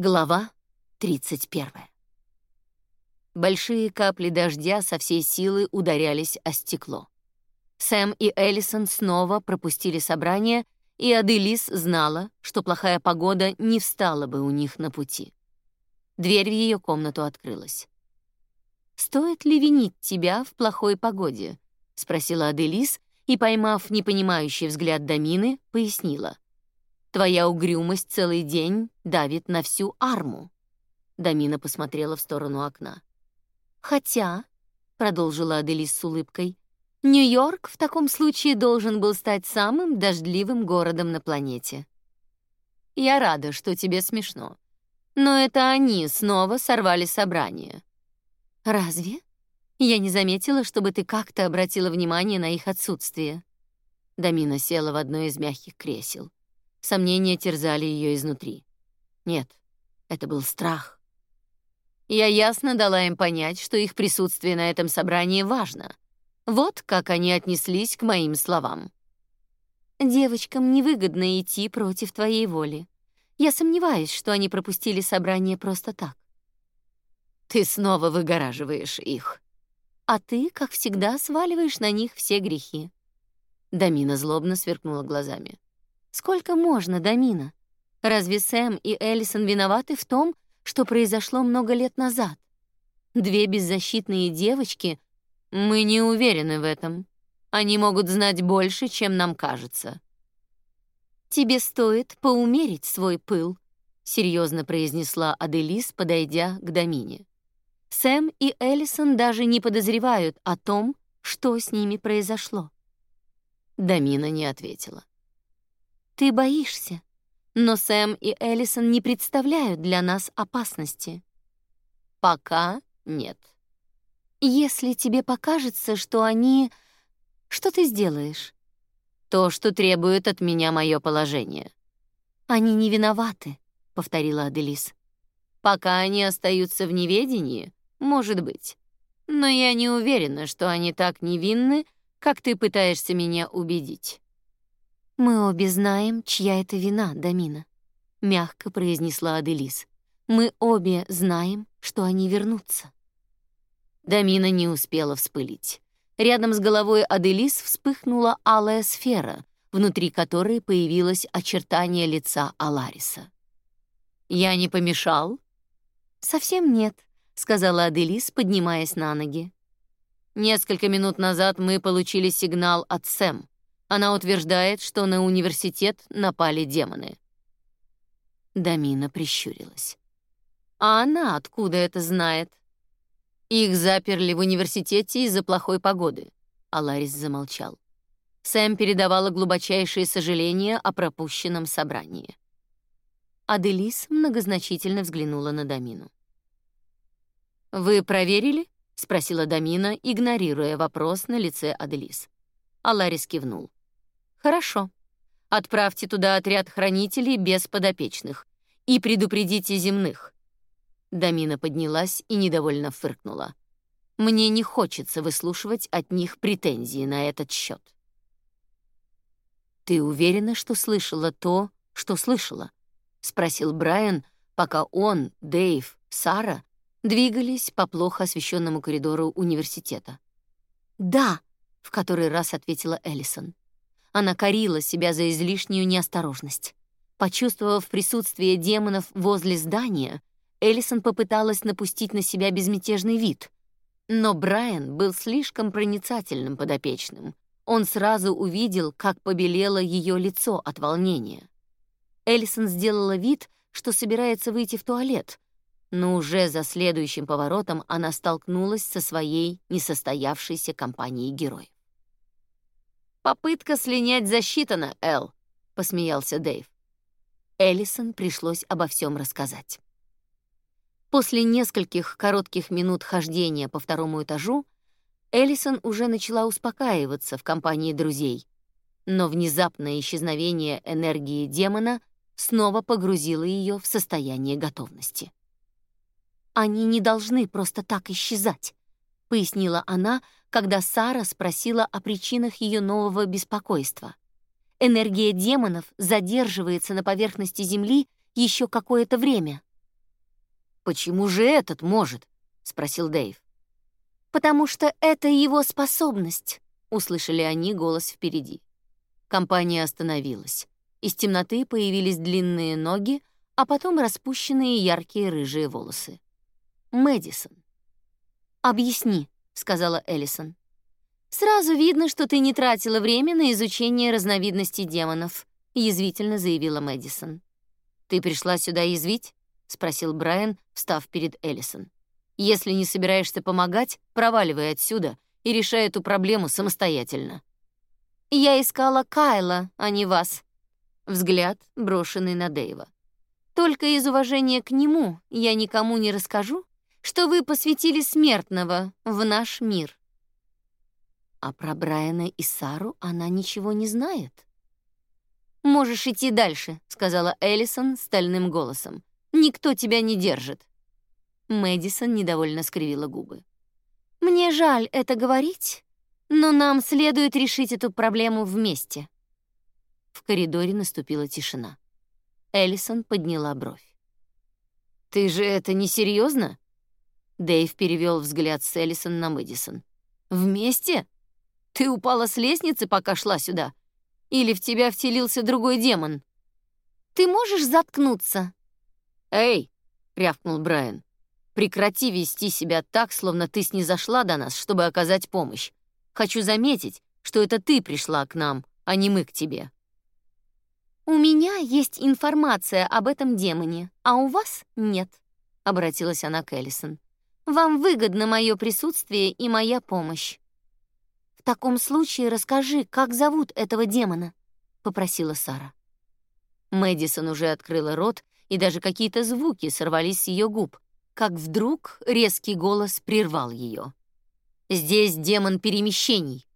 Глава 31. Большие капли дождя со всей силы ударялись о стекло. Сэм и Эллисон снова пропустили собрание, и Аделис знала, что плохая погода не встала бы у них на пути. Дверь в ее комнату открылась. «Стоит ли винить тебя в плохой погоде?» — спросила Аделис и, поймав непонимающий взгляд Дамины, пояснила — Твоя угрюмость целый день давит на всю арму. Дамина посмотрела в сторону окна. Хотя, продолжила Аделис с улыбкой, Нью-Йорк в таком случае должен был стать самым дождливым городом на планете. Я рада, что тебе смешно. Но это они снова сорвали собрание. Разве? Я не заметила, чтобы ты как-то обратила внимание на их отсутствие. Дамина села в одно из мягких кресел. Сомнения терзали ее изнутри. Нет, это был страх. Я ясно дала им понять, что их присутствие на этом собрании важно. Вот как они отнеслись к моим словам. Девочкам невыгодно идти против твоей воли. Я сомневаюсь, что они пропустили собрание просто так. Ты снова выгораживаешь их. А ты, как всегда, сваливаешь на них все грехи. Дамина злобно сверкнула глазами. Сколько можно, Дамина? Разве Сэм и Эллисон виноваты в том, что произошло много лет назад? Две беззащитные девочки, мы не уверены в этом. Они могут знать больше, чем нам кажется. Тебе стоит поумерить свой пыл, серьезно произнесла Аделис, подойдя к Дамине. Сэм и Эллисон даже не подозревают о том, что с ними произошло. Дамина не ответила. Ты боишься, но Сэм и Эллисон не представляют для нас опасности. Пока нет. Если тебе покажется, что они... Что ты сделаешь? То, что требует от меня мое положение. Они не виноваты, повторила Аделис. Пока они остаются в неведении, может быть. Но я не уверена, что они так невинны, как ты пытаешься меня убедить. Мы обе знаем, чья это вина, Дамина, мягко произнесла Аделис. Мы обе знаем, что они вернутся. Дамина не успела вспылить. Рядом с головой Аделис вспыхнула алая сфера, внутри которой появилось очертание лица Алариса. «Я не помешал?» «Совсем нет», — сказала Аделис, поднимаясь на ноги. «Несколько минут назад мы получили сигнал от Сэм. Она утверждает, что на университет напали демоны. Дамина прищурилась. А она откуда это знает? Их заперли в университете из-за плохой погоды. Аларис замолчал. Сэм передавала глубочайшие сожаления о пропущенном собрании. Аделис многозначительно взглянула на Дамину. «Вы проверили?» — спросила Дамина, игнорируя вопрос на лице Аделис. Аларис кивнул. Хорошо. Отправьте туда отряд хранителей без подопечных и предупредите земных. Дамина поднялась и недовольно фыркнула. Мне не хочется выслушивать от них претензии на этот счет. Ты уверена, что слышала то, что слышала? спросил Брайан, пока он, Дэйв, Сара двигались по плохо освещенному коридору университета. Да, в который раз ответила Эллисон. Она корила себя за излишнюю неосторожность. Почувствовав присутствие демонов возле здания, Эллисон попыталась напустить на себя безмятежный вид. Но Брайан был слишком проницательным подопечным. Он сразу увидел, как побелело ее лицо от волнения. Эллисон сделала вид, что собирается выйти в туалет, но уже за следующим поворотом она столкнулась со своей несостоявшейся компанией героев. Попытка слинять засчитана, Эл, посмеялся Дэйв. Эллисон пришлось обо всем рассказать. После нескольких коротких минут хождения по второму этажу Эллисон уже начала успокаиваться в компании друзей, но внезапное исчезновение энергии демона снова погрузило ее в состояние готовности. Они не должны просто так исчезать, пояснила она, когда Сара спросила о причинах ее нового беспокойства. Энергия демонов задерживается на поверхности Земли еще какое-то время. «Почему же этот может?» — спросил Дэйв. «Потому что это его способность», — услышали они голос впереди. Компания остановилась. Из темноты появились длинные ноги, а потом распущенные яркие рыжие волосы. Мэдисон. «Объясни», — сказала Эллисон. «Сразу видно, что ты не тратила время на изучение разновидностей демонов», — язвительно заявила Мэдисон. «Ты пришла сюда язвить?» — спросил Брайан, встав перед Эллисон. «Если не собираешься помогать, проваливай отсюда и решай эту проблему самостоятельно». «Я искала Кайла, а не вас». Взгляд, брошенный на Дэйва. «Только из уважения к нему я никому не расскажу, что вы посвятили смертного в наш мир». А про Брайана и Сару она ничего не знает. «Можешь идти дальше», — сказала Эллисон стальным голосом. «Никто тебя не держит». Мэдисон недовольно скривила губы. «Мне жаль это говорить, но нам следует решить эту проблему вместе». В коридоре наступила тишина. Эллисон подняла бровь. «Ты же это не серьезно? Дэйв перевел взгляд с Эллисон на Мэдисон. «Вместе? Ты упала с лестницы, пока шла сюда? Или в тебя втелился другой демон?» «Ты можешь заткнуться?» «Эй!» — рявкнул Брайан. «Прекрати вести себя так, словно ты снизошла до нас, чтобы оказать помощь. Хочу заметить, что это ты пришла к нам, а не мы к тебе». «У меня есть информация об этом демоне, а у вас нет», — обратилась она к Эллисон. Вам выгодно мое присутствие и моя помощь. В таком случае расскажи, как зовут этого демона, попросила Сара. Мэдисон уже открыла рот, и даже какие-то звуки сорвались с ее губ, как вдруг резкий голос прервал ее. Здесь демон перемещений.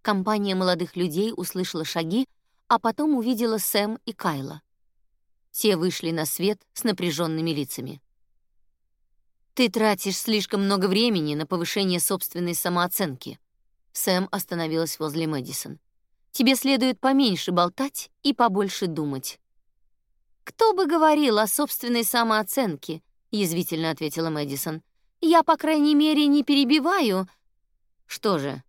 Компания молодых людей услышала шаги, а потом увидела Сэм и Кайла. Те вышли на свет с напряженными лицами. Ты тратишь слишком много времени на повышение собственной самооценки. Сэм остановилась возле Мэдисон. Тебе следует поменьше болтать и побольше думать. Кто бы говорил о собственной самооценке, язвительно ответила Мэдисон. Я, по крайней мере, не перебиваю. Что же?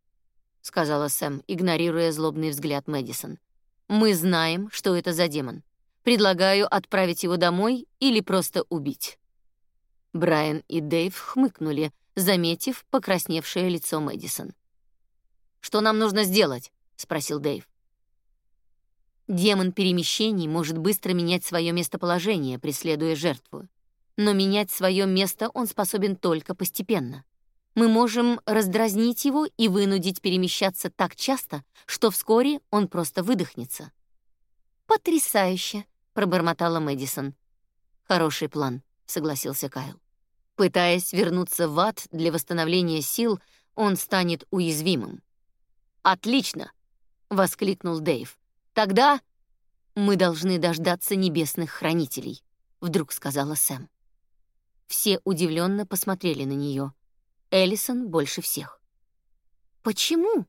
сказала Сэм, игнорируя злобный взгляд Мэдисон. Мы знаем, что это за демон. Предлагаю отправить его домой или просто убить. Брайан и Дэйв хмыкнули, заметив покрасневшее лицо Мэдисон. «Что нам нужно сделать?» — спросил Дэйв. Демон перемещений может быстро менять свое местоположение, преследуя жертву. Но менять свое место он способен только постепенно. Мы можем раздразнить его и вынудить перемещаться так часто, что вскоре он просто выдохнется. «Потрясающе!» — пробормотала Мэдисон. «Хороший план», — согласился Кайл. Пытаясь вернуться в ад для восстановления сил, он станет уязвимым. «Отлично!» — воскликнул Дэйв. «Тогда мы должны дождаться небесных хранителей», — вдруг сказала Сэм. Все удивленно посмотрели на нее. Эллисон больше всех. «Почему?»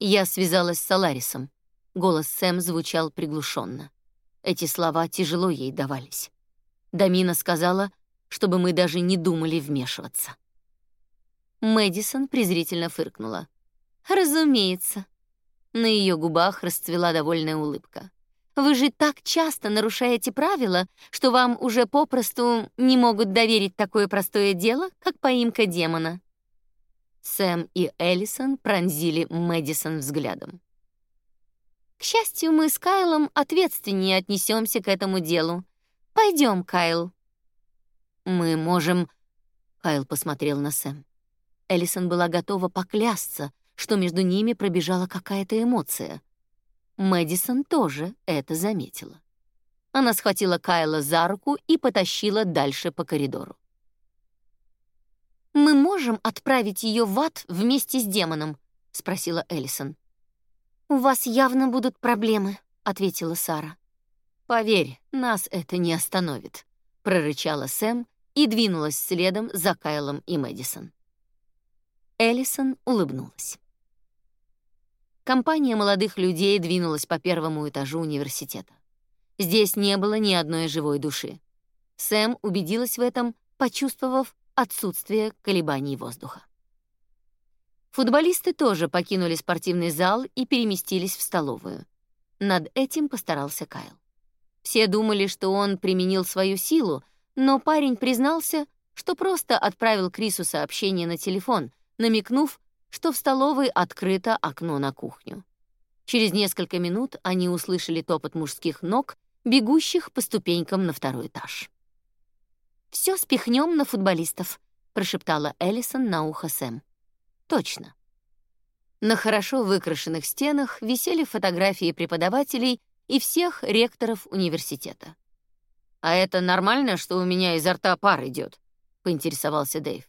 Я связалась с Соларисом. Голос Сэм звучал приглушенно. Эти слова тяжело ей давались. Дамина сказала, чтобы мы даже не думали вмешиваться. Мэдисон презрительно фыркнула. «Разумеется». На ее губах расцвела довольная улыбка. «Вы же так часто нарушаете правила, что вам уже попросту не могут доверить такое простое дело, как поимка демона». Сэм и Эллисон пронзили Мэдисон взглядом. «К счастью, мы с Кайлом ответственнее отнесемся к этому делу. Пойдем, Кайл». Мы можем Кайл посмотрел на Сэм. Эллисон была готова поклясться, что между ними пробежала какая-то эмоция. Мэдисон тоже это заметила. Она схватила Кайла за руку и потащила дальше по коридору. Мы можем отправить ее в ад вместе с демоном, спросила Эллисон. У вас явно будут проблемы, ответила Сара. Поверь, нас это не остановит, прорычала Сэм и двинулась следом за Кайлом и Мэдисон. Эллисон улыбнулась. Компания молодых людей двинулась по первому этажу университета. Здесь не было ни одной живой души. Сэм убедилась в этом, почувствовав отсутствие колебаний воздуха. Футболисты тоже покинули спортивный зал и переместились в столовую. Над этим постарался Кайл. Все думали, что он применил свою силу, но парень признался, что просто отправил Крису сообщение на телефон, намекнув, что в столовой открыто окно на кухню. Через несколько минут они услышали топот мужских ног, бегущих по ступенькам на второй этаж. Все спихнем на футболистов», — прошептала Эллисон на ухо Сэм. «Точно». На хорошо выкрашенных стенах висели фотографии преподавателей и всех ректоров университета. «А это нормально, что у меня изо рта пар идет?» — поинтересовался Дэйв.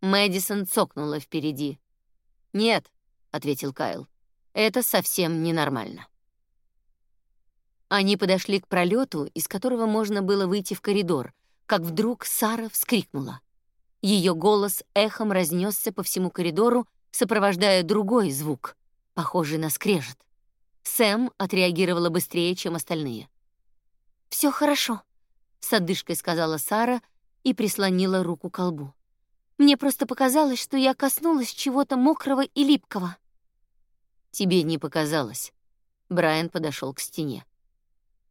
Мэдисон цокнула впереди. «Нет», — ответил Кайл, — «это совсем ненормально». Они подошли к пролету, из которого можно было выйти в коридор, как вдруг Сара вскрикнула. Ее голос эхом разнесся по всему коридору, сопровождая другой звук, похожий на скрежет. Сэм отреагировала быстрее, чем остальные. Все хорошо», — с одышкой сказала Сара и прислонила руку к колбу. Мне просто показалось, что я коснулась чего-то мокрого и липкого. Тебе не показалось. Брайан подошел к стене.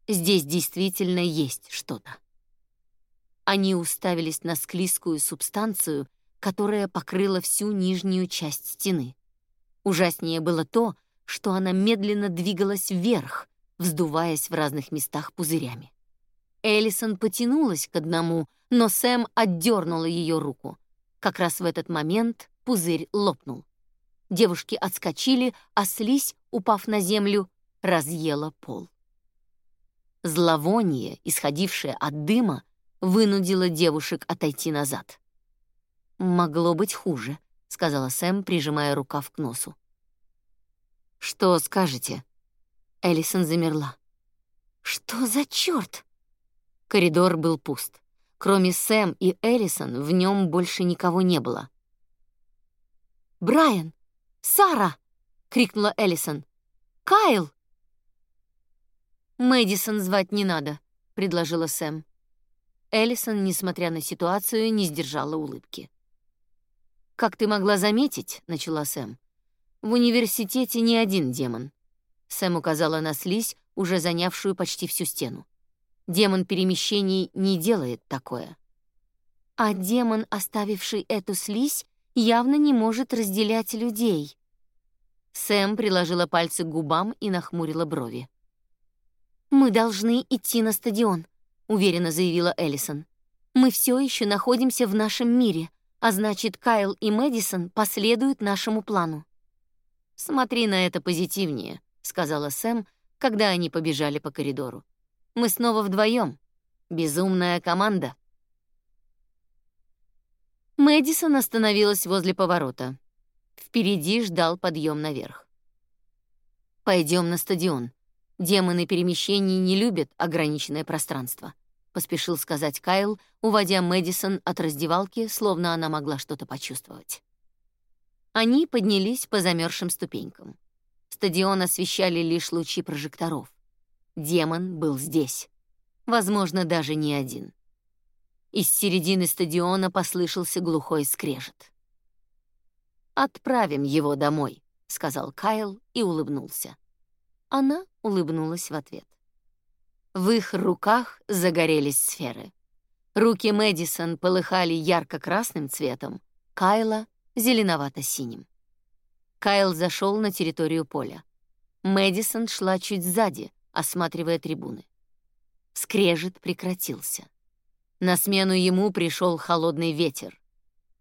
Здесь действительно есть что-то. Они уставились на склизкую субстанцию, которая покрыла всю нижнюю часть стены. Ужаснее было то, что она медленно двигалась вверх, вздуваясь в разных местах пузырями. Эллисон потянулась к одному, но Сэм отдернула ее руку. Как раз в этот момент пузырь лопнул. Девушки отскочили, а слизь, упав на землю, разъела пол. Зловоние, исходившее от дыма, вынудило девушек отойти назад. «Могло быть хуже», — сказала Сэм, прижимая рукав к носу. «Что скажете?» Эллисон замерла. «Что за черт?» Коридор был пуст. Кроме Сэм и Эллисон, в нем больше никого не было. «Брайан! Сара!» — крикнула Эллисон. «Кайл!» «Мэдисон звать не надо», — предложила Сэм. Эллисон, несмотря на ситуацию, не сдержала улыбки. «Как ты могла заметить», — начала Сэм, — «в университете не один демон». Сэм указала на слизь, уже занявшую почти всю стену. Демон перемещений не делает такое. А демон, оставивший эту слизь, явно не может разделять людей. Сэм приложила пальцы к губам и нахмурила брови. «Мы должны идти на стадион», — уверенно заявила Эллисон. «Мы все еще находимся в нашем мире, а значит, Кайл и Мэдисон последуют нашему плану». «Смотри на это позитивнее», — сказала Сэм, когда они побежали по коридору. Мы снова вдвоем. Безумная команда. Мэдисон остановилась возле поворота. Впереди ждал подъем наверх. Пойдем на стадион. Демоны перемещений не любят ограниченное пространство, поспешил сказать Кайл, уводя Мэдисон от раздевалки, словно она могла что-то почувствовать. Они поднялись по замерзшим ступенькам. Стадион освещали лишь лучи прожекторов. Демон был здесь. Возможно, даже не один. Из середины стадиона послышался глухой скрежет. «Отправим его домой», — сказал Кайл и улыбнулся. Она улыбнулась в ответ. В их руках загорелись сферы. Руки Мэдисон полыхали ярко-красным цветом, Кайла — зеленовато-синим. Кайл зашел на территорию поля. Мэдисон шла чуть сзади, осматривая трибуны. Скрежет прекратился. На смену ему пришел холодный ветер.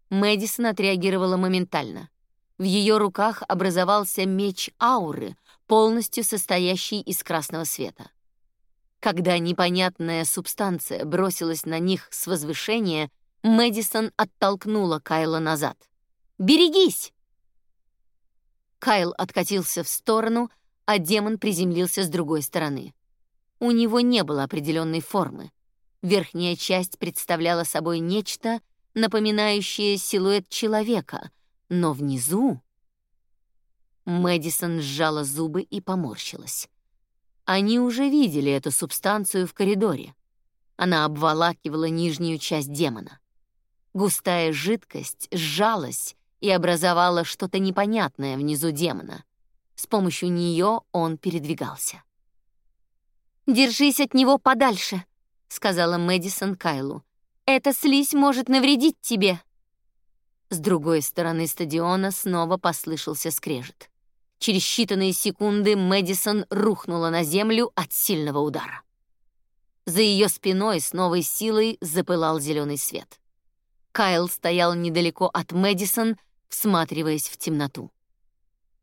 Мэдисон отреагировала моментально. В ее руках образовался меч ауры, полностью состоящий из красного света. Когда непонятная субстанция бросилась на них с возвышения, Мэдисон оттолкнула Кайла назад. «Берегись!» Кайл откатился в сторону, а демон приземлился с другой стороны. У него не было определенной формы. Верхняя часть представляла собой нечто, напоминающее силуэт человека, но внизу... Мэдисон сжала зубы и поморщилась. Они уже видели эту субстанцию в коридоре. Она обволакивала нижнюю часть демона. Густая жидкость сжалась и образовала что-то непонятное внизу демона. С помощью нее он передвигался. «Держись от него подальше», — сказала Мэдисон Кайлу. «Эта слизь может навредить тебе». С другой стороны стадиона снова послышался скрежет. Через считанные секунды Мэдисон рухнула на землю от сильного удара. За ее спиной с новой силой запылал зеленый свет. Кайл стоял недалеко от Мэдисон, всматриваясь в темноту.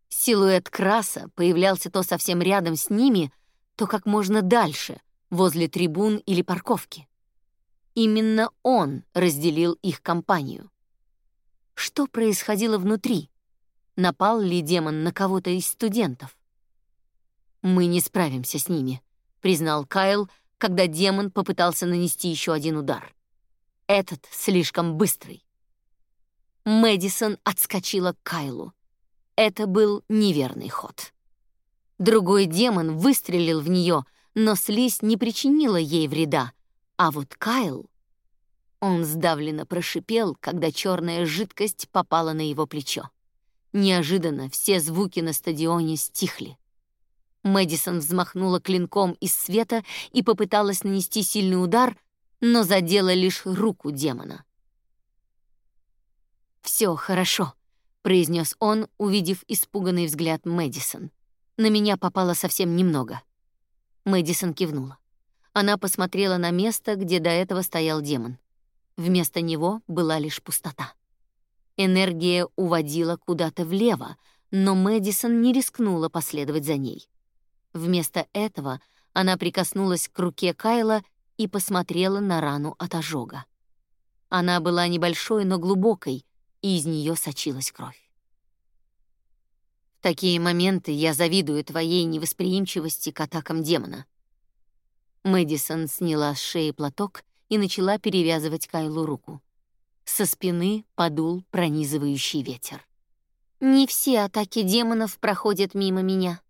Силуэт Краса появлялся то совсем рядом с ними, то как можно дальше, возле трибун или парковки. Именно он разделил их компанию. Что происходило внутри? Напал ли демон на кого-то из студентов? «Мы не справимся с ними», — признал Кайл, когда демон попытался нанести еще один удар. «Этот слишком быстрый». Мэдисон отскочила к Кайлу. Это был неверный ход. Другой демон выстрелил в нее, но слизь не причинила ей вреда, а вот Кайл... Он сдавленно прошипел, когда черная жидкость попала на его плечо. Неожиданно все звуки на стадионе стихли. Мэдисон взмахнула клинком из света и попыталась нанести сильный удар, но задела лишь руку демона. «Все хорошо», — произнес он, увидев испуганный взгляд Мэдисон. На меня попало совсем немного. Мэдисон кивнула. Она посмотрела на место, где до этого стоял демон. Вместо него была лишь пустота. Энергия уводила куда-то влево, но Мэдисон не рискнула последовать за ней. Вместо этого она прикоснулась к руке Кайла и посмотрела на рану от ожога. Она была небольшой, но глубокой, и из нее сочилась кровь такие моменты я завидую твоей невосприимчивости к атакам демона. Мэдисон сняла с шеи платок и начала перевязывать Кайлу руку. Со спины подул пронизывающий ветер. Не все атаки демонов проходят мимо меня.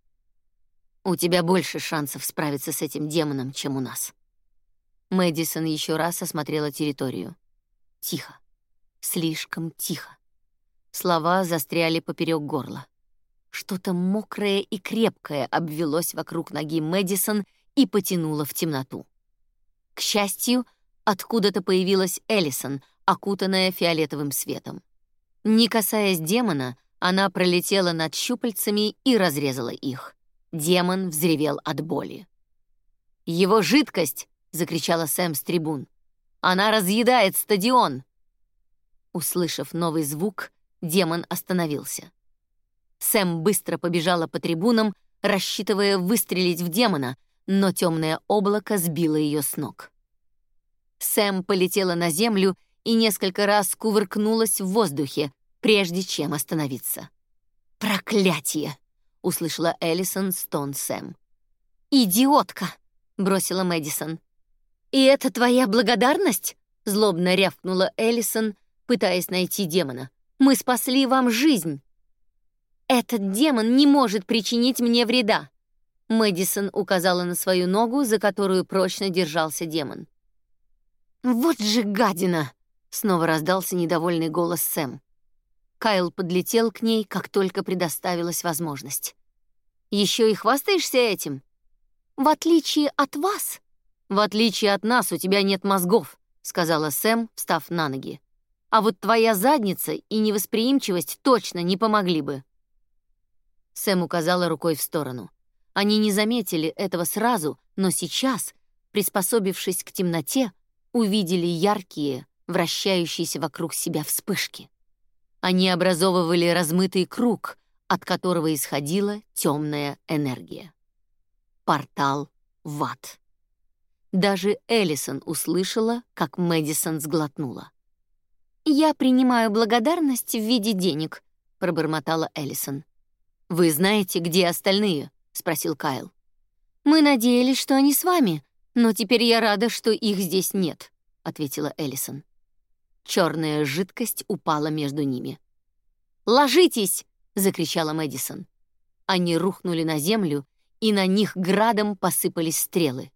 У тебя больше шансов справиться с этим демоном, чем у нас. Мэдисон еще раз осмотрела территорию. Тихо. Слишком тихо. Слова застряли поперек горла. Что-то мокрое и крепкое обвелось вокруг ноги Мэдисон и потянуло в темноту. К счастью, откуда-то появилась Эллисон, окутанная фиолетовым светом. Не касаясь демона, она пролетела над щупальцами и разрезала их. Демон взревел от боли. «Его жидкость!» — закричала Сэм с трибун. «Она разъедает стадион!» Услышав новый звук, демон остановился. Сэм быстро побежала по трибунам, рассчитывая выстрелить в демона, но темное облако сбило ее с ног. Сэм полетела на землю и несколько раз кувыркнулась в воздухе, прежде чем остановиться. «Проклятие!» — услышала Эллисон стон Сэм. «Идиотка!» — бросила Мэдисон. «И это твоя благодарность?» — злобно рявкнула Эллисон, пытаясь найти демона. «Мы спасли вам жизнь!» «Этот демон не может причинить мне вреда!» Мэдисон указала на свою ногу, за которую прочно держался демон. «Вот же гадина!» — снова раздался недовольный голос Сэм. Кайл подлетел к ней, как только предоставилась возможность. «Еще и хвастаешься этим?» «В отличие от вас...» «В отличие от нас у тебя нет мозгов», — сказала Сэм, встав на ноги. «А вот твоя задница и невосприимчивость точно не помогли бы». Сэм указала рукой в сторону. Они не заметили этого сразу, но сейчас, приспособившись к темноте, увидели яркие, вращающиеся вокруг себя вспышки. Они образовывали размытый круг, от которого исходила темная энергия. Портал в ад. Даже Эллисон услышала, как Мэдисон сглотнула. «Я принимаю благодарность в виде денег», — пробормотала Эллисон. «Вы знаете, где остальные?» — спросил Кайл. «Мы надеялись, что они с вами, но теперь я рада, что их здесь нет», — ответила Эллисон. Черная жидкость упала между ними. «Ложитесь!» — закричала Мэдисон. Они рухнули на землю, и на них градом посыпались стрелы.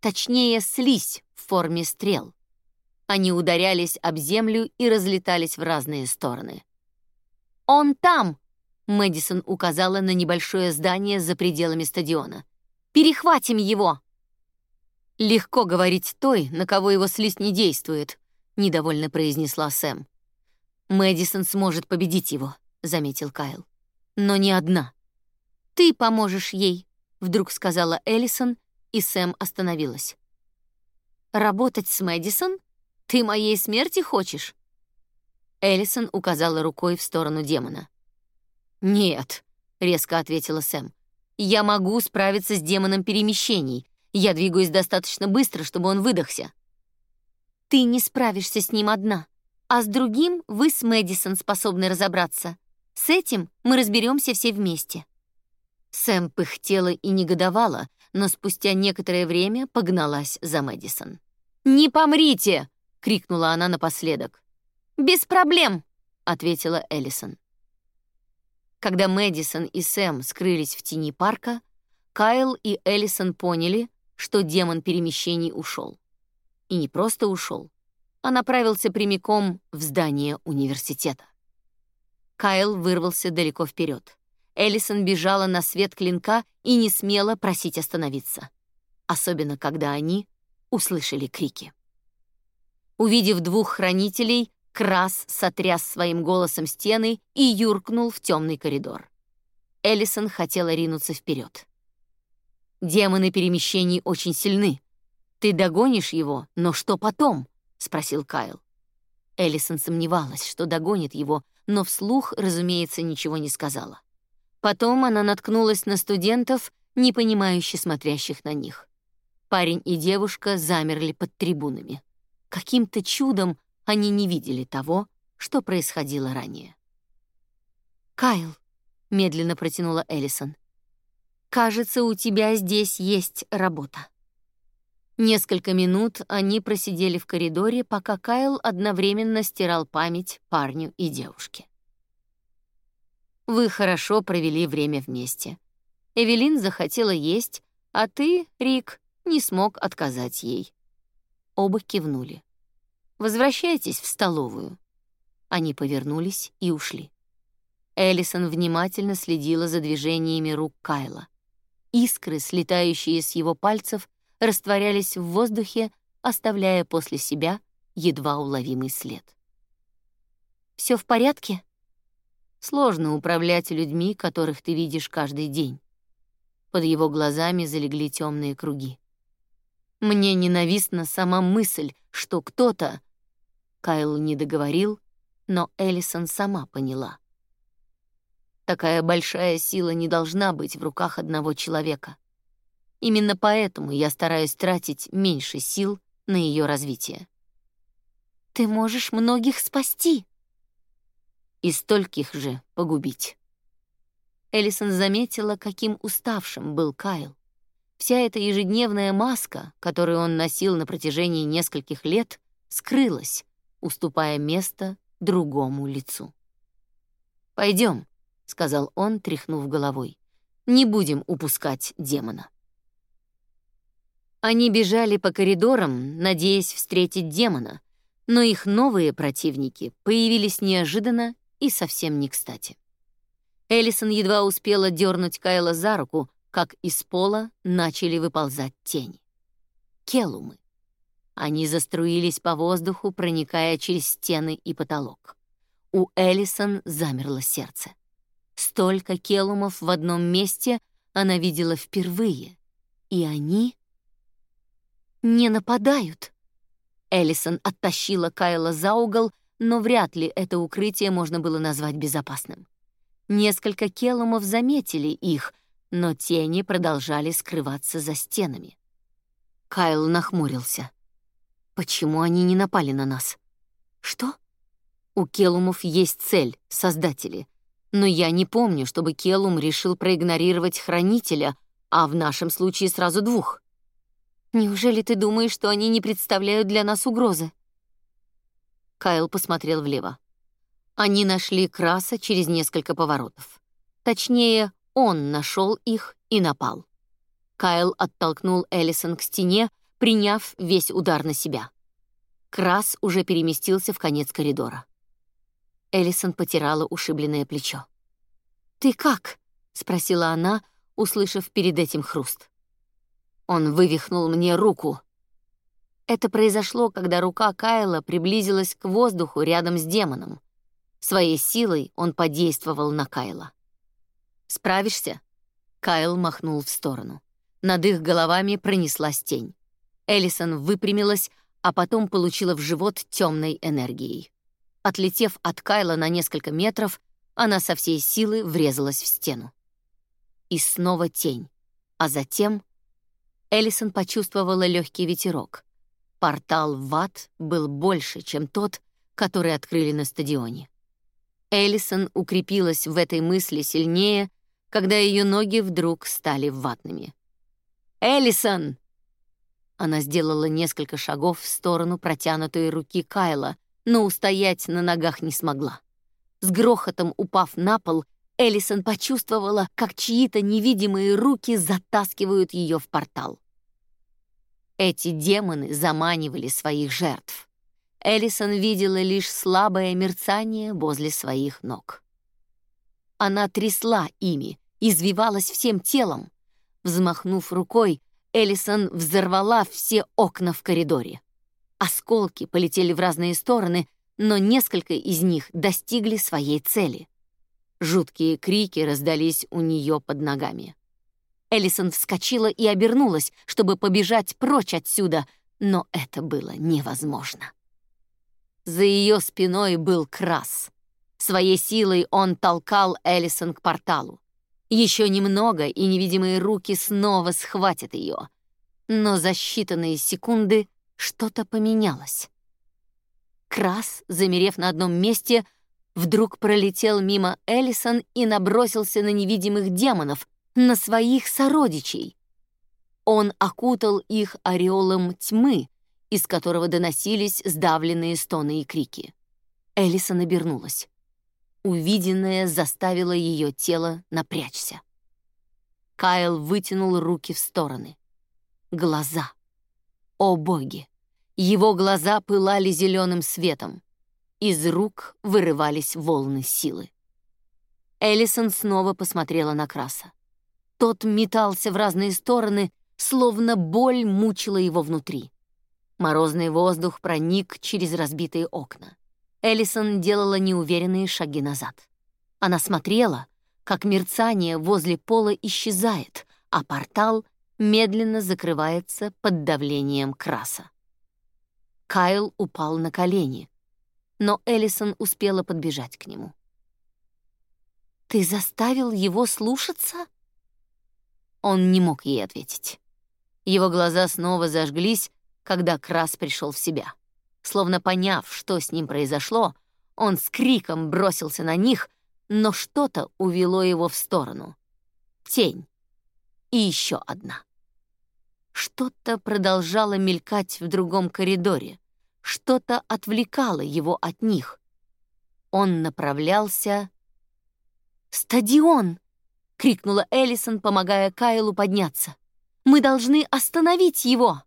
точнее, слизь в форме стрел. Они ударялись об землю и разлетались в разные стороны. «Он там!» — Мэдисон указала на небольшое здание за пределами стадиона. «Перехватим его!» «Легко говорить той, на кого его слизь не действует», — недовольно произнесла Сэм. «Мэдисон сможет победить его», — заметил Кайл. «Но не одна». «Ты поможешь ей», — вдруг сказала Эллисон, и Сэм остановилась. «Работать с Мэдисон? Ты моей смерти хочешь?» Эллисон указала рукой в сторону демона. «Нет», — резко ответила Сэм. «Я могу справиться с демоном перемещений, я двигаюсь достаточно быстро, чтобы он выдохся. Ты не справишься с ним одна, а с другим вы с Мэдисон способны разобраться. С этим мы разберемся все вместе. Сэм пыхтела и негодовала, но спустя некоторое время погналась за Мэдисон. «Не помрите!» — крикнула она напоследок. «Без проблем!» — ответила Эллисон. Когда Мэдисон и Сэм скрылись в тени парка, Кайл и Эллисон поняли, что демон перемещений ушел. И не просто ушел, а направился прямиком в здание университета. Кайл вырвался далеко вперед. Эллисон бежала на свет клинка и не смела просить остановиться, особенно когда они услышали крики. Увидев двух хранителей, Крас сотряс своим голосом стены и юркнул в темный коридор. Эллисон хотела ринуться вперед. Демоны перемещений очень сильны. Ты догонишь его, но что потом? спросил Кайл. Эллисон сомневалась, что догонит его, но вслух, разумеется, ничего не сказала. Потом она наткнулась на студентов, не понимающе смотрящих на них. Парень и девушка замерли под трибунами. Каким-то чудом они не видели того, что происходило ранее. «Кайл», — медленно протянула Эллисон, Кажется, у тебя здесь есть работа. Несколько минут они просидели в коридоре, пока Кайл одновременно стирал память парню и девушке. Вы хорошо провели время вместе. Эвелин захотела есть, а ты, Рик, не смог отказать ей. Оба кивнули. Возвращайтесь в столовую. Они повернулись и ушли. Эллисон внимательно следила за движениями рук Кайла. Искры, слетающие с его пальцев, растворялись в воздухе, оставляя после себя едва уловимый след. Все в порядке? Сложно управлять людьми, которых ты видишь каждый день. Под его глазами залегли темные круги. Мне ненавистна сама мысль, что кто-то Кайл не договорил, но Эллисон сама поняла. Такая большая сила не должна быть в руках одного человека. Именно поэтому я стараюсь тратить меньше сил на ее развитие. Ты можешь многих спасти. И стольких же погубить. Эллисон заметила, каким уставшим был Кайл. Вся эта ежедневная маска, которую он носил на протяжении нескольких лет, скрылась, уступая место другому лицу. Пойдем, — сказал он, тряхнув головой. «Не будем упускать демона». Они бежали по коридорам, надеясь встретить демона, но их новые противники появились неожиданно и совсем не кстати. Эллисон едва успела дернуть Кайла за руку, как из пола начали выползать тени. Келумы. Они заструились по воздуху, проникая через стены и потолок. У Эллисон замерло сердце. Столько келумов в одном месте она видела впервые. И они не нападают. Эллисон оттащила Кайла за угол, но вряд ли это укрытие можно было назвать безопасным. Несколько келумов заметили их, но тени продолжали скрываться за стенами. Кайл нахмурился. Почему они не напали на нас? Что? У келумов есть цель — создатели но я не помню, чтобы Келум решил проигнорировать хранителя, а в нашем случае сразу двух. Неужели ты думаешь, что они не представляют для нас угрозы? Кайл посмотрел влево. Они нашли Краса через несколько поворотов. Точнее, он нашел их и напал. Кайл оттолкнул Эллисон к стене, приняв весь удар на себя. Крас уже переместился в конец коридора. Эллисон потирала ушибленное плечо. «Ты как?» — спросила она, услышав перед этим хруст. Он вывихнул мне руку. Это произошло, когда рука Кайла приблизилась к воздуху рядом с демоном. Своей силой он подействовал на Кайла. «Справишься?» Кайл махнул в сторону. Над их головами пронеслась тень. Эллисон выпрямилась, а потом получила в живот темной энергией. Отлетев от Кайла на несколько метров, она со всей силы врезалась в стену. И снова тень. А затем Эллисон почувствовала легкий ветерок. Портал в ад был больше, чем тот, который открыли на стадионе. Эллисон укрепилась в этой мысли сильнее, когда ее ноги вдруг стали ватными. «Эллисон!» Она сделала несколько шагов в сторону протянутой руки Кайла, но устоять на ногах не смогла. С грохотом упав на пол, Эллисон почувствовала, как чьи-то невидимые руки затаскивают ее в портал. Эти демоны заманивали своих жертв. Эллисон видела лишь слабое мерцание возле своих ног. Она трясла ими, извивалась всем телом. Взмахнув рукой, Эллисон взорвала все окна в коридоре. Осколки полетели в разные стороны, но несколько из них достигли своей цели. Жуткие крики раздались у нее под ногами. Эллисон вскочила и обернулась, чтобы побежать прочь отсюда, но это было невозможно. За ее спиной был Крас. Своей силой он толкал Эллисон к порталу. Еще немного, и невидимые руки снова схватят ее. Но за считанные секунды что-то поменялось. Крас, замерев на одном месте, вдруг пролетел мимо Эллисон и набросился на невидимых демонов, на своих сородичей. Он окутал их ореолом тьмы, из которого доносились сдавленные стоны и крики. Эллисон обернулась. Увиденное заставило ее тело напрячься. Кайл вытянул руки в стороны. Глаза. О боги! Его глаза пылали зеленым светом. Из рук вырывались волны силы. Эллисон снова посмотрела на Краса. Тот метался в разные стороны, словно боль мучила его внутри. Морозный воздух проник через разбитые окна. Эллисон делала неуверенные шаги назад. Она смотрела, как мерцание возле пола исчезает, а портал медленно закрывается под давлением краса. Кайл упал на колени, но Эллисон успела подбежать к нему. «Ты заставил его слушаться?» Он не мог ей ответить. Его глаза снова зажглись, когда Крас пришел в себя. Словно поняв, что с ним произошло, он с криком бросился на них, но что-то увело его в сторону. Тень. И еще одна. Что-то продолжало мелькать в другом коридоре. Что-то отвлекало его от них. Он направлялся... «Стадион!» — крикнула Эллисон, помогая Кайлу подняться. «Мы должны остановить его!»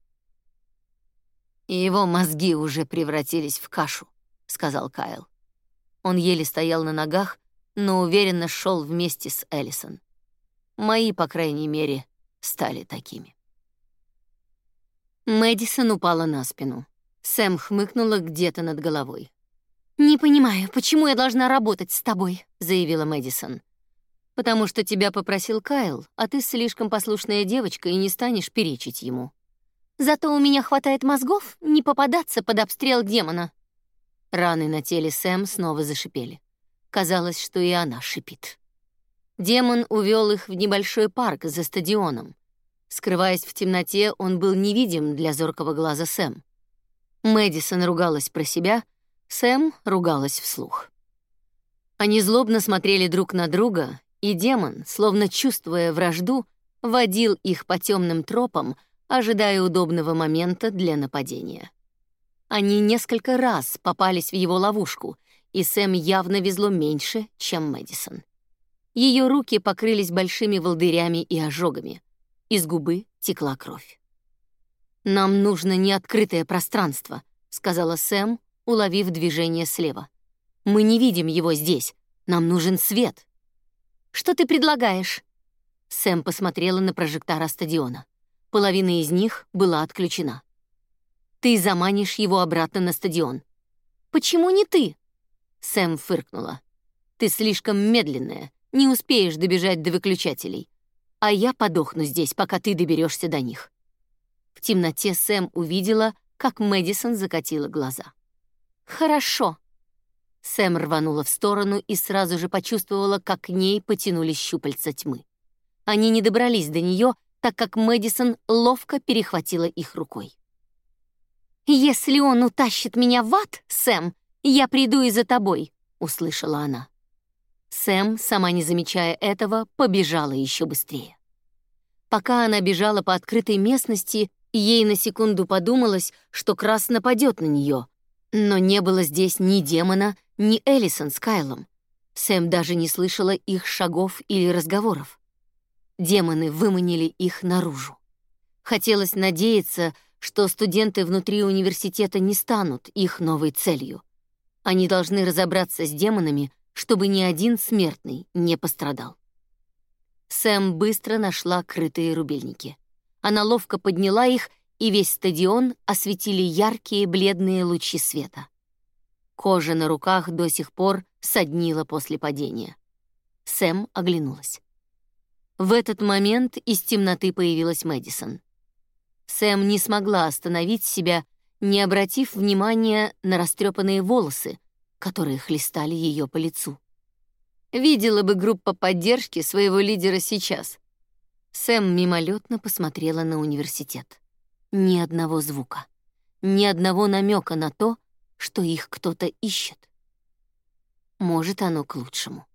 И его мозги уже превратились в кашу», — сказал Кайл. Он еле стоял на ногах, но уверенно шел вместе с Эллисон. Мои, по крайней мере, стали такими. Мэдисон упала на спину. Сэм хмыкнула где-то над головой. «Не понимаю, почему я должна работать с тобой?» — заявила Мэдисон. «Потому что тебя попросил Кайл, а ты слишком послушная девочка и не станешь перечить ему», Зато у меня хватает мозгов не попадаться под обстрел демона. Раны на теле Сэм снова зашипели. Казалось, что и она шипит. Демон увел их в небольшой парк за стадионом. Скрываясь в темноте, он был невидим для зоркого глаза Сэм. Мэдисон ругалась про себя, Сэм ругалась вслух. Они злобно смотрели друг на друга, и демон, словно чувствуя вражду, водил их по темным тропам, ожидая удобного момента для нападения. Они несколько раз попались в его ловушку, и Сэм явно везло меньше, чем Мэдисон. Ее руки покрылись большими волдырями и ожогами. Из губы текла кровь. Нам нужно не открытое пространство, сказала Сэм, уловив движение слева. Мы не видим его здесь. Нам нужен свет. Что ты предлагаешь? Сэм посмотрела на прожектора стадиона. Половина из них была отключена. Ты заманишь его обратно на стадион. Почему не ты? Сэм фыркнула. Ты слишком медленная, не успеешь добежать до выключателей. А я подохну здесь, пока ты доберешься до них. В темноте Сэм увидела, как Мэдисон закатила глаза. Хорошо. Сэм рванула в сторону и сразу же почувствовала, как к ней потянулись щупальца тьмы. Они не добрались до нее, так как Мэдисон ловко перехватила их рукой. «Если он утащит меня в ад, Сэм, я приду и за тобой», — услышала она. Сэм, сама не замечая этого, побежала еще быстрее. Пока она бежала по открытой местности, ей на секунду подумалось, что Крас нападет на нее, но не было здесь ни демона, ни Элисон с Кайлом. Сэм даже не слышала их шагов или разговоров. Демоны выманили их наружу. Хотелось надеяться, что студенты внутри университета не станут их новой целью. Они должны разобраться с демонами, чтобы ни один смертный не пострадал. Сэм быстро нашла крытые рубильники. Она ловко подняла их, и весь стадион осветили яркие бледные лучи света. Кожа на руках до сих пор соднила после падения. Сэм оглянулась. В этот момент из темноты появилась Мэдисон. Сэм не смогла остановить себя, не обратив внимания на растрепанные волосы, которые хлестали ее по лицу. Видела бы группа поддержки своего лидера сейчас. Сэм мимолетно посмотрела на университет. Ни одного звука, ни одного намека на то, что их кто-то ищет. Может, оно к лучшему.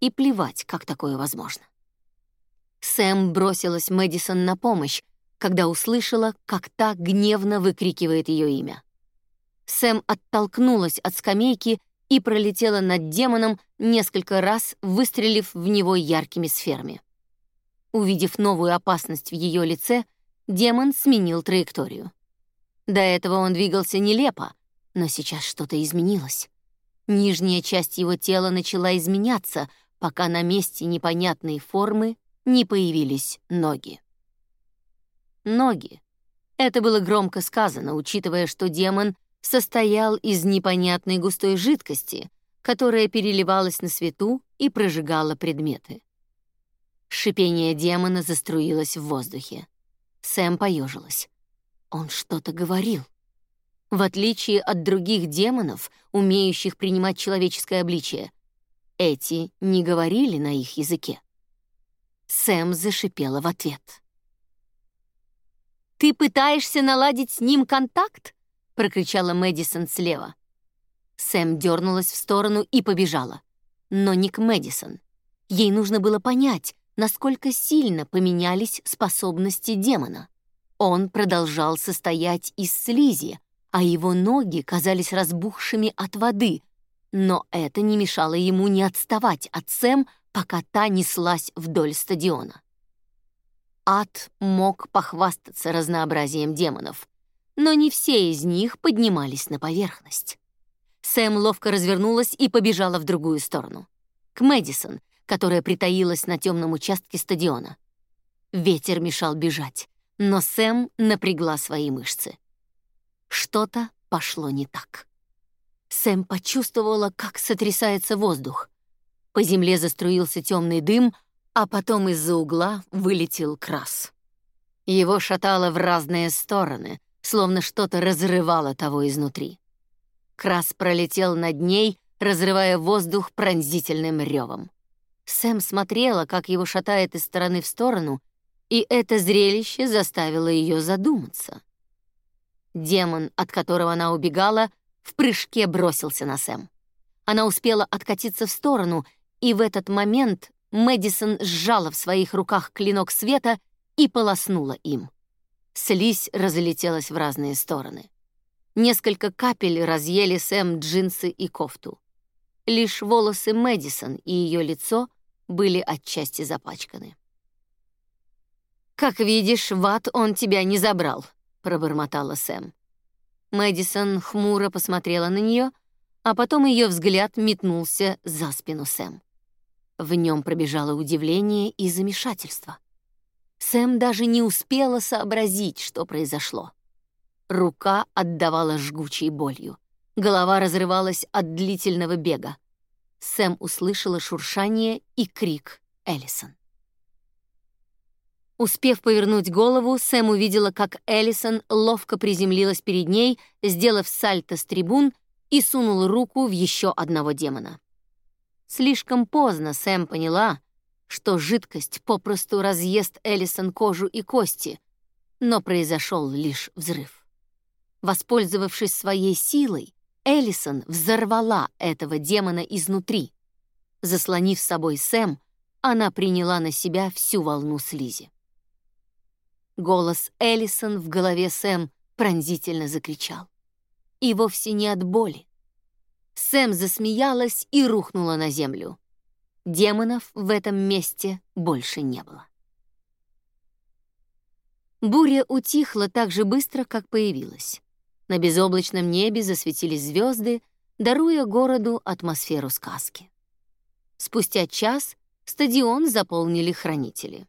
И плевать, как такое возможно. Сэм бросилась Мэдисон на помощь, когда услышала, как та гневно выкрикивает ее имя. Сэм оттолкнулась от скамейки и пролетела над демоном, несколько раз выстрелив в него яркими сферами. Увидев новую опасность в ее лице, демон сменил траекторию. До этого он двигался нелепо, но сейчас что-то изменилось. Нижняя часть его тела начала изменяться, пока на месте непонятной формы не появились ноги. Ноги. Это было громко сказано, учитывая, что демон состоял из непонятной густой жидкости, которая переливалась на свету и прожигала предметы. Шипение демона заструилось в воздухе. Сэм поежилась. Он что-то говорил. В отличие от других демонов, умеющих принимать человеческое обличие, эти не говорили на их языке. Сэм зашипела в ответ. «Ты пытаешься наладить с ним контакт?» прокричала Мэдисон слева. Сэм дернулась в сторону и побежала. Но не к Мэдисон. Ей нужно было понять, насколько сильно поменялись способности демона. Он продолжал состоять из слизи, а его ноги казались разбухшими от воды, но это не мешало ему не отставать от Сэм, пока та неслась вдоль стадиона. Ад мог похвастаться разнообразием демонов, но не все из них поднимались на поверхность. Сэм ловко развернулась и побежала в другую сторону. К Мэдисон, которая притаилась на темном участке стадиона. Ветер мешал бежать, но Сэм напрягла свои мышцы. Что-то пошло не так. Сэм почувствовала, как сотрясается воздух. По земле заструился темный дым, а потом из-за угла вылетел крас. Его шатало в разные стороны, словно что-то разрывало того изнутри. Крас пролетел над ней, разрывая воздух пронзительным ревом. Сэм смотрела, как его шатает из стороны в сторону, и это зрелище заставило ее задуматься. Демон, от которого она убегала, в прыжке бросился на Сэм. Она успела откатиться в сторону, и в этот момент Мэдисон сжала в своих руках клинок света и полоснула им. Слизь разлетелась в разные стороны. Несколько капель разъели Сэм джинсы и кофту. Лишь волосы Мэдисон и ее лицо были отчасти запачканы. «Как видишь, в ад он тебя не забрал», — пробормотала Сэм. Мэдисон хмуро посмотрела на нее, а потом ее взгляд метнулся за спину Сэм. В нем пробежало удивление и замешательство. Сэм даже не успела сообразить, что произошло. Рука отдавала жгучей болью. Голова разрывалась от длительного бега. Сэм услышала шуршание и крик Эллисон. Успев повернуть голову, Сэм увидела, как Эллисон ловко приземлилась перед ней, сделав сальто с трибун и сунула руку в еще одного демона. Слишком поздно Сэм поняла, что жидкость попросту разъест Эллисон кожу и кости, но произошел лишь взрыв. Воспользовавшись своей силой, Эллисон взорвала этого демона изнутри. Заслонив собой Сэм, она приняла на себя всю волну слизи. Голос Эллисон в голове Сэм пронзительно закричал. И вовсе не от боли. Сэм засмеялась и рухнула на землю. Демонов в этом месте больше не было. Буря утихла так же быстро, как появилась. На безоблачном небе засветились звезды, даруя городу атмосферу сказки. Спустя час стадион заполнили хранители.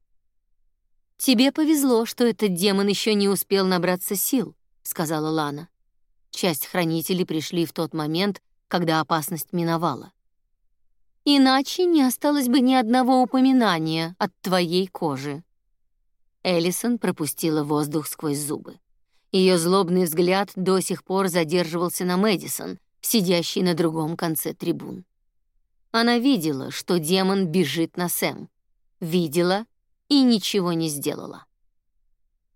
«Тебе повезло, что этот демон еще не успел набраться сил», — сказала Лана. Часть хранителей пришли в тот момент, когда опасность миновала. Иначе не осталось бы ни одного упоминания от твоей кожи. Эллисон пропустила воздух сквозь зубы. Ее злобный взгляд до сих пор задерживался на Мэдисон, сидящей на другом конце трибун. Она видела, что демон бежит на Сэм. Видела и ничего не сделала.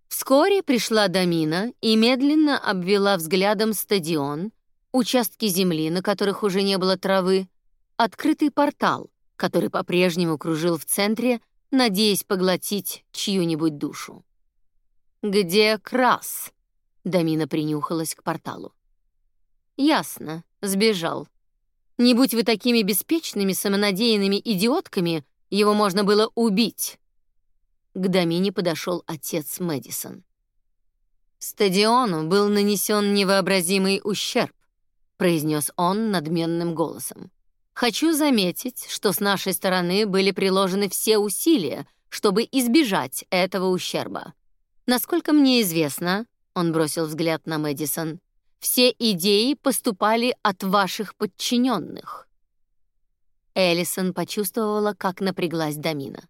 Вскоре пришла Дамина и медленно обвела взглядом стадион, участки земли, на которых уже не было травы, открытый портал, который по-прежнему кружил в центре, надеясь поглотить чью-нибудь душу. «Где Крас?» — Дамина принюхалась к порталу. «Ясно, сбежал. Не будь вы такими беспечными, самонадеянными идиотками, его можно было убить». К Дамине подошел отец Мэдисон. Стадиону был нанесен невообразимый ущерб произнес он надменным голосом. Хочу заметить, что с нашей стороны были приложены все усилия, чтобы избежать этого ущерба. Насколько мне известно, он бросил взгляд на Мэдисон, все идеи поступали от ваших подчиненных. Эллисон почувствовала, как напряглась Дамина.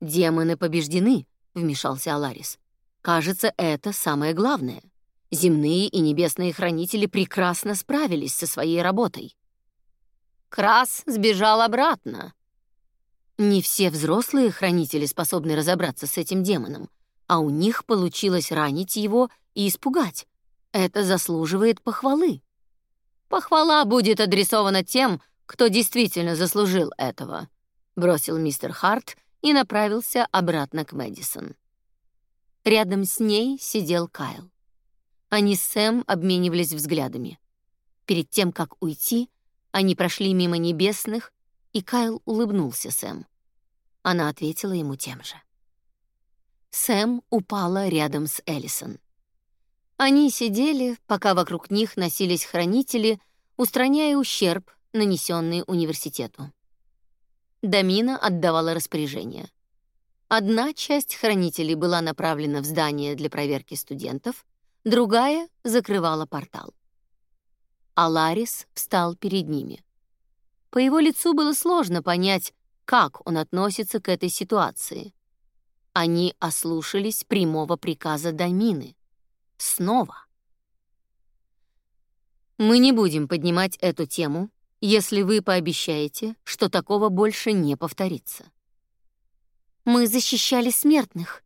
«Демоны побеждены», — вмешался Аларис. «Кажется, это самое главное». Земные и небесные хранители прекрасно справились со своей работой. Крас сбежал обратно. Не все взрослые хранители способны разобраться с этим демоном, а у них получилось ранить его и испугать. Это заслуживает похвалы. Похвала будет адресована тем, кто действительно заслужил этого, бросил мистер Харт и направился обратно к Мэдисон. Рядом с ней сидел Кайл. Они с Сэм обменивались взглядами. Перед тем, как уйти, они прошли мимо небесных, и Кайл улыбнулся Сэм. Она ответила ему тем же. Сэм упала рядом с Эллисон. Они сидели, пока вокруг них носились хранители, устраняя ущерб, нанесенный университету. Дамина отдавала распоряжение. Одна часть хранителей была направлена в здание для проверки студентов, другая закрывала портал. Аларис встал перед ними. По его лицу было сложно понять, как он относится к этой ситуации. Они ослушались прямого приказа Дамины. Снова. Мы не будем поднимать эту тему, если вы пообещаете, что такого больше не повторится. Мы защищали смертных,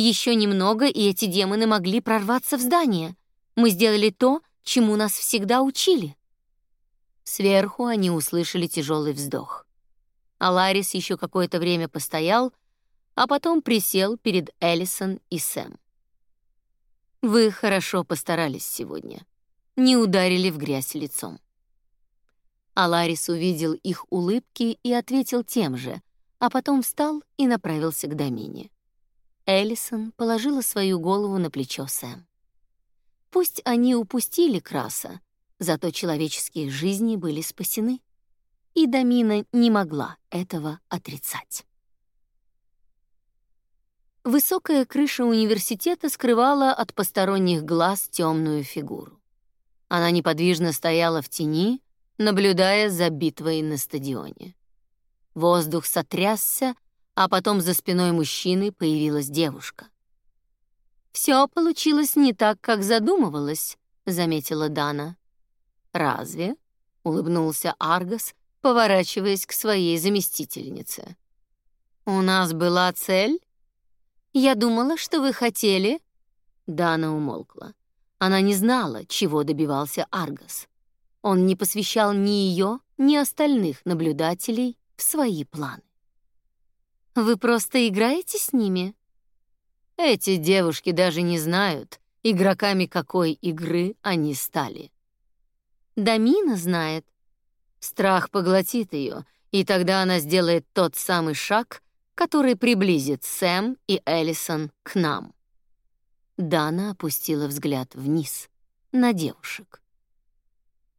еще немного, и эти демоны могли прорваться в здание. Мы сделали то, чему нас всегда учили. Сверху они услышали тяжелый вздох. Аларис еще какое-то время постоял, а потом присел перед Эллисон и Сэм. Вы хорошо постарались сегодня. Не ударили в грязь лицом. Аларис увидел их улыбки и ответил тем же, а потом встал и направился к Домине. Эллисон положила свою голову на плечо Сэм. Пусть они упустили Краса, зато человеческие жизни были спасены. И Дамина не могла этого отрицать. Высокая крыша университета скрывала от посторонних глаз темную фигуру. Она неподвижно стояла в тени, наблюдая за битвой на стадионе. Воздух сотрясся, а потом за спиной мужчины появилась девушка. Все получилось не так, как задумывалось, заметила Дана. Разве? улыбнулся Аргас, поворачиваясь к своей заместительнице. У нас была цель? Я думала, что вы хотели. Дана умолкла. Она не знала, чего добивался Аргас. Он не посвящал ни ее, ни остальных наблюдателей в свои планы. Вы просто играете с ними? Эти девушки даже не знают, игроками какой игры они стали. Дамина знает. Страх поглотит ее, и тогда она сделает тот самый шаг, который приблизит Сэм и Эллисон к нам. Дана опустила взгляд вниз, на девушек.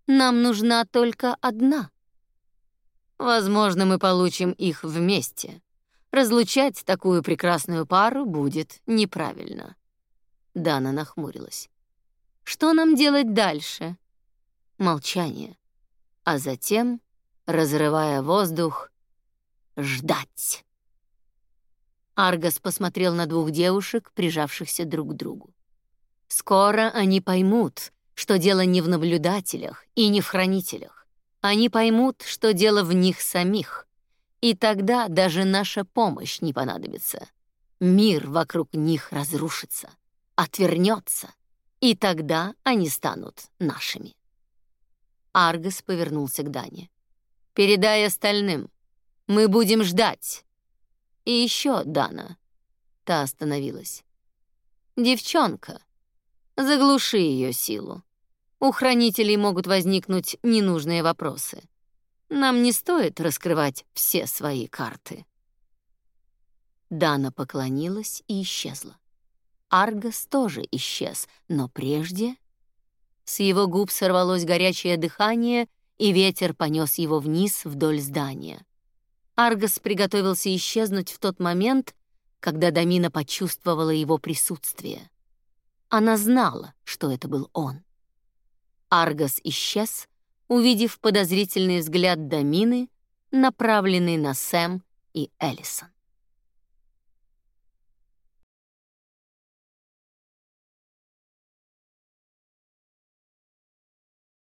Нам нужна только одна. Возможно, мы получим их вместе. Разлучать такую прекрасную пару будет неправильно. Дана нахмурилась. Что нам делать дальше? Молчание. А затем, разрывая воздух, ждать. Аргас посмотрел на двух девушек, прижавшихся друг к другу. Скоро они поймут, что дело не в наблюдателях и не в хранителях. Они поймут, что дело в них самих. И тогда даже наша помощь не понадобится. Мир вокруг них разрушится, отвернется, и тогда они станут нашими. Аргас повернулся к Дане. «Передай остальным. Мы будем ждать. И еще, Дана». Та остановилась. «Девчонка, заглуши ее силу. У хранителей могут возникнуть ненужные вопросы. Нам не стоит раскрывать все свои карты. Дана поклонилась и исчезла. Аргас тоже исчез, но прежде с его губ сорвалось горячее дыхание, и ветер понес его вниз вдоль здания. Аргас приготовился исчезнуть в тот момент, когда Дамина почувствовала его присутствие. Она знала, что это был он. Аргос исчез, увидев подозрительный взгляд Дамины, направленный на Сэм и Эллисон.